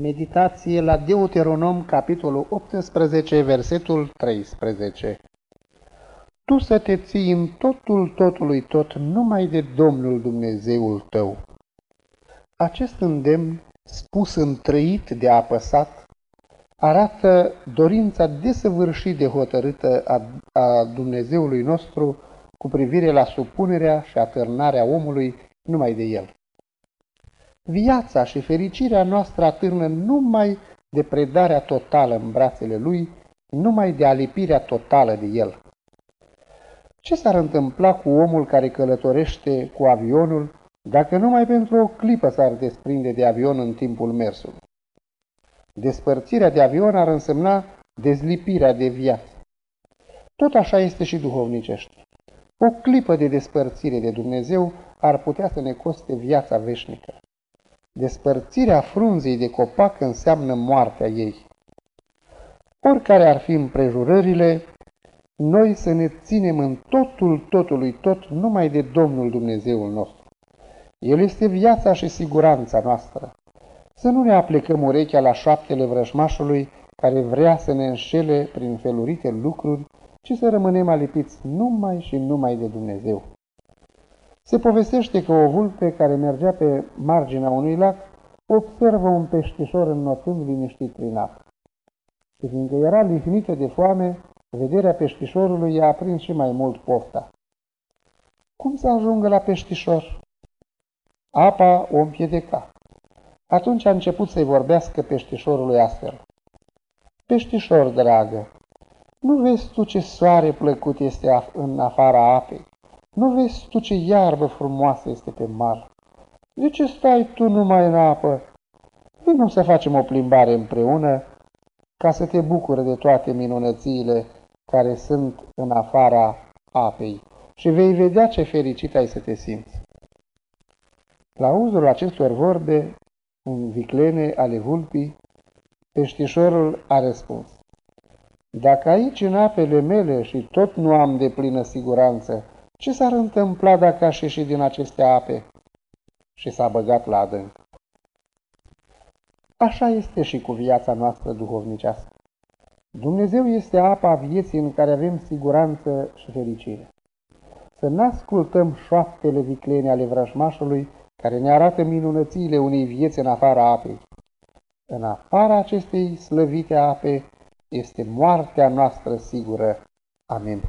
Meditație la Deuteronom, capitolul 18, versetul 13 Tu să te ții în totul totului tot numai de Domnul Dumnezeul tău. Acest îndemn, spus întrăit de apăsat, arată dorința desăvârșit de hotărâtă a, a Dumnezeului nostru cu privire la supunerea și atârnarea omului numai de el. Viața și fericirea noastră atârnă numai de predarea totală în brațele lui, numai de alipirea totală de el. Ce s-ar întâmpla cu omul care călătorește cu avionul dacă numai pentru o clipă s-ar desprinde de avion în timpul mersului? Despărțirea de avion ar însemna dezlipirea de viață. Tot așa este și duhovnicește. O clipă de despărțire de Dumnezeu ar putea să ne coste viața veșnică. Despărțirea frunzei de copac înseamnă moartea ei. Oricare ar fi împrejurările, noi să ne ținem în totul totului tot numai de Domnul Dumnezeul nostru. El este viața și siguranța noastră. Să nu ne aplecăm urechea la șaptele vrăjmașului care vrea să ne înșele prin felurite lucruri, ci să rămânem alipiți numai și numai de Dumnezeu. Se povestește că o vulpe care mergea pe marginea unui lac observă un peștișor înnotând liniștit prin apă. Și fiindcă era lihnită de foame, vederea peștișorului i-a aprins și mai mult pofta. Cum să ajungă la peștișor? Apa o împiedica. Atunci a început să-i vorbească peștișorului astfel. Peștișor, dragă, nu vezi tu ce soare plăcut este în afara apei? Nu vezi tu ce iarbă frumoasă este pe mal? De ce stai tu numai în apă? Vino să facem o plimbare împreună ca să te bucuri de toate minunățiile care sunt în afara apei și vei vedea ce fericit ai să te simți. La uzul acestor vorbe, în viclene ale vulpii, peștișorul a răspuns. Dacă aici în apele mele și tot nu am de plină siguranță, ce s-ar întâmpla dacă aș ieși din aceste ape? Și s-a băgat la adânc. Așa este și cu viața noastră duhovnicească. Dumnezeu este apa vieții în care avem siguranță și fericire. Să nu ascultăm șoaptele viclene ale vrăjmașului care ne arată minunățiile unei vieți în afara apei. În afara acestei slăvite ape este moartea noastră sigură. Amin.